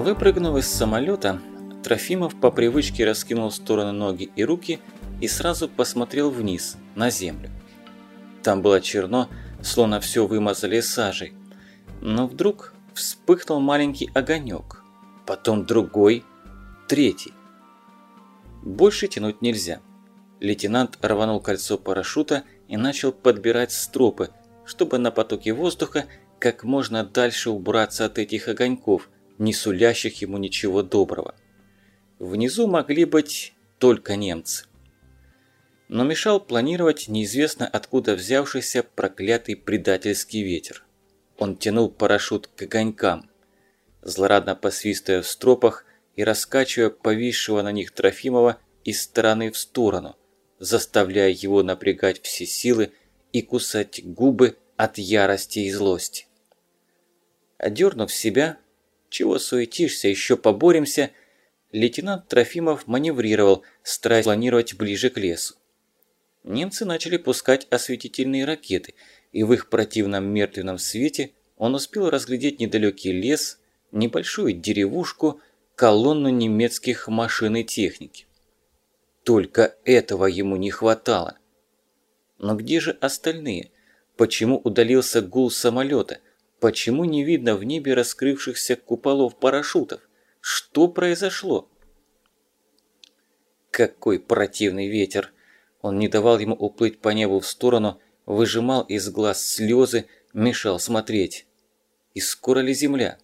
Выпрыгнув из самолета, Трофимов по привычке раскинул в стороны ноги и руки и сразу посмотрел вниз, на землю. Там было черно, словно все вымазали сажей. Но вдруг вспыхнул маленький огонек, потом другой, третий. Больше тянуть нельзя. Лейтенант рванул кольцо парашюта и начал подбирать стропы, чтобы на потоке воздуха как можно дальше убраться от этих огоньков, не сулящих ему ничего доброго. Внизу могли быть только немцы. Но мешал планировать неизвестно откуда взявшийся проклятый предательский ветер. Он тянул парашют к огонькам. Злорадно посвистывая в стропах и раскачивая повисшего на них Трофимова из стороны в сторону, заставляя его напрягать все силы и кусать губы от ярости и злости. Одернув себя, чего суетишься, еще поборемся, лейтенант Трофимов маневрировал, стараясь планировать ближе к лесу. Немцы начали пускать осветительные ракеты, и в их противном мертвенном свете он успел разглядеть недалекий лес, небольшую деревушку, колонну немецких машин и техники. Только этого ему не хватало. Но где же остальные? Почему удалился гул самолета? Почему не видно в небе раскрывшихся куполов парашютов? Что произошло? Какой противный ветер! Он не давал ему уплыть по небу в сторону, выжимал из глаз слезы, мешал смотреть. И скоро ли земля?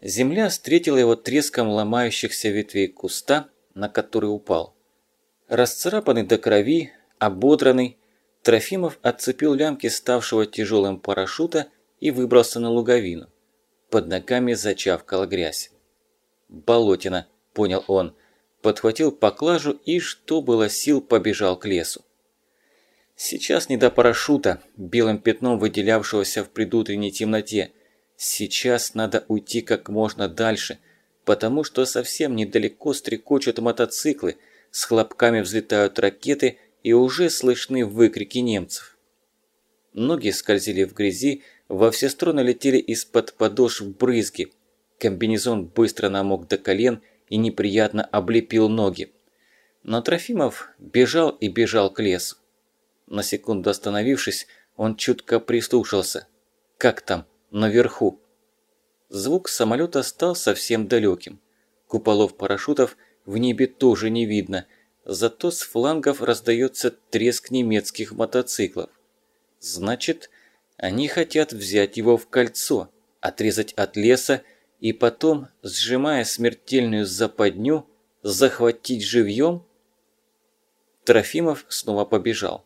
Земля встретила его треском ломающихся ветвей куста, на который упал. Расцарапанный до крови, ободранный, Трофимов отцепил лямки ставшего тяжелым парашюта и выбрался на луговину. Под ногами зачавкала грязь. «Болотина», – понял он, подхватил поклажу и, что было сил, побежал к лесу. Сейчас не до парашюта, белым пятном выделявшегося в предутренней темноте. Сейчас надо уйти как можно дальше, потому что совсем недалеко стрекочут мотоциклы, с хлопками взлетают ракеты – и уже слышны выкрики немцев. Ноги скользили в грязи, во все стороны летели из-под подошв брызги. Комбинезон быстро намок до колен и неприятно облепил ноги. Но Трофимов бежал и бежал к лесу. На секунду остановившись, он чутко прислушался. Как там, наверху? Звук самолета стал совсем далеким. Куполов парашютов в небе тоже не видно – Зато с флангов раздается треск немецких мотоциклов. Значит, они хотят взять его в кольцо, отрезать от леса и потом, сжимая смертельную западню, захватить живьем? Трофимов снова побежал.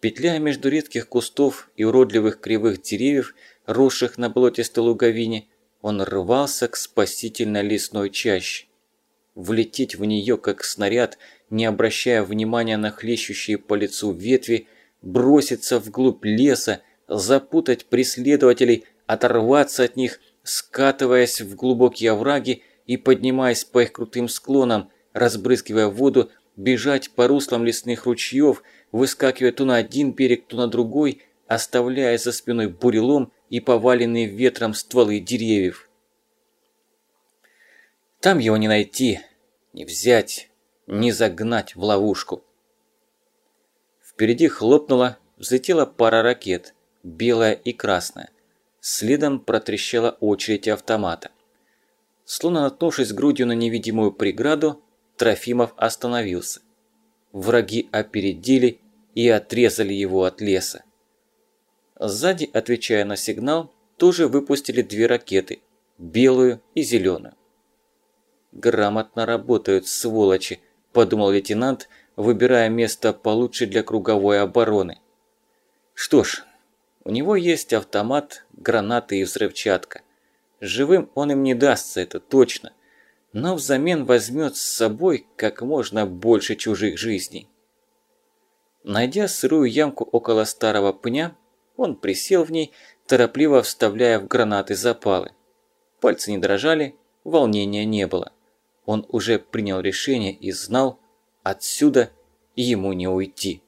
Петляя между редких кустов и уродливых кривых деревьев, росших на болотистой луговине, он рвался к спасительной лесной чаще. Влететь в нее, как снаряд, не обращая внимания на хлещущие по лицу ветви, броситься вглубь леса, запутать преследователей, оторваться от них, скатываясь в глубокие овраги и поднимаясь по их крутым склонам, разбрызгивая воду, бежать по руслам лесных ручьев, выскакивая то на один берег, то на другой, оставляя за спиной бурелом и поваленные ветром стволы деревьев. Там его не найти, не взять, не загнать в ловушку. Впереди хлопнула, взлетела пара ракет, белая и красная. Следом протрещала очередь автомата. Словно наткнувшись грудью на невидимую преграду, Трофимов остановился. Враги опередили и отрезали его от леса. Сзади, отвечая на сигнал, тоже выпустили две ракеты – белую и зеленую. Грамотно работают, сволочи, подумал лейтенант, выбирая место получше для круговой обороны. Что ж, у него есть автомат, гранаты и взрывчатка. Живым он им не дастся, это точно. Но взамен возьмет с собой как можно больше чужих жизней. Найдя сырую ямку около старого пня, он присел в ней, торопливо вставляя в гранаты запалы. Пальцы не дрожали, волнения не было. Он уже принял решение и знал, отсюда ему не уйти.